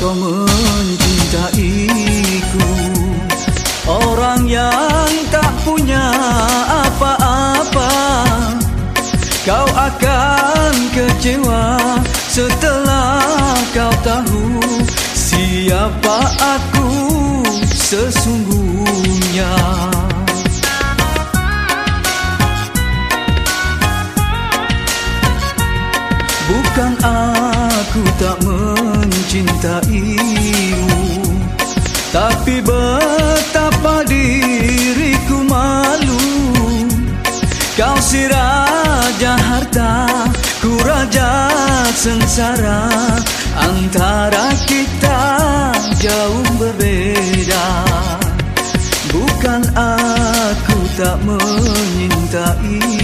kau mencintaiku. Orang yang tak punya apa-apa Kau akan kecewa setelah kau tahu Siapa aku sesungguhnya. Bukan aku tak mencintaimu. Tapi betapa diriku malu. Kau si raja harta Ku raja sengsara. Antara kita jauh berbeda. Bukan aku tak menyintaimu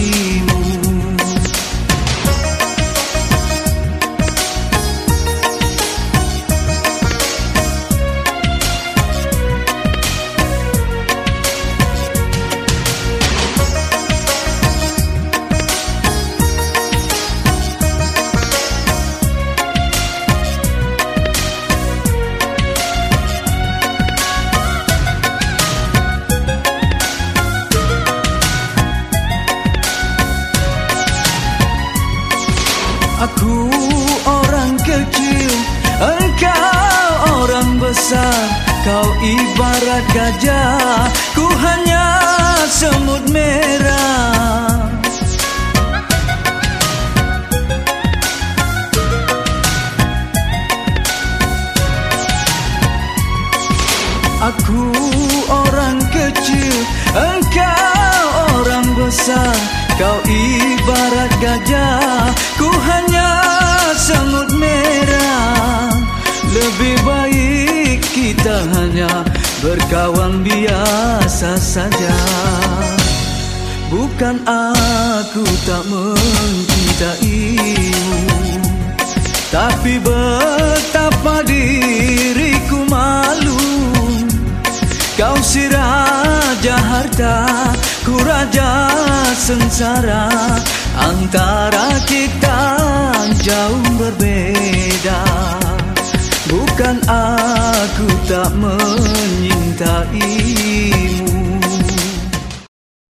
Aku orang kecil, engkau orang besar. Kau ibarat gajah, ku hanya semut merah. Aku orang kecil, engkau orang besar. Kau ibarat gajah, ku hanya semut merah. Lebih baik kita hanya berkawan biasa saja. Bukan aku tak mencintaimu Tapi betapa diriku malu. Kau si raja harta, ku raja sengsara Antara kita tak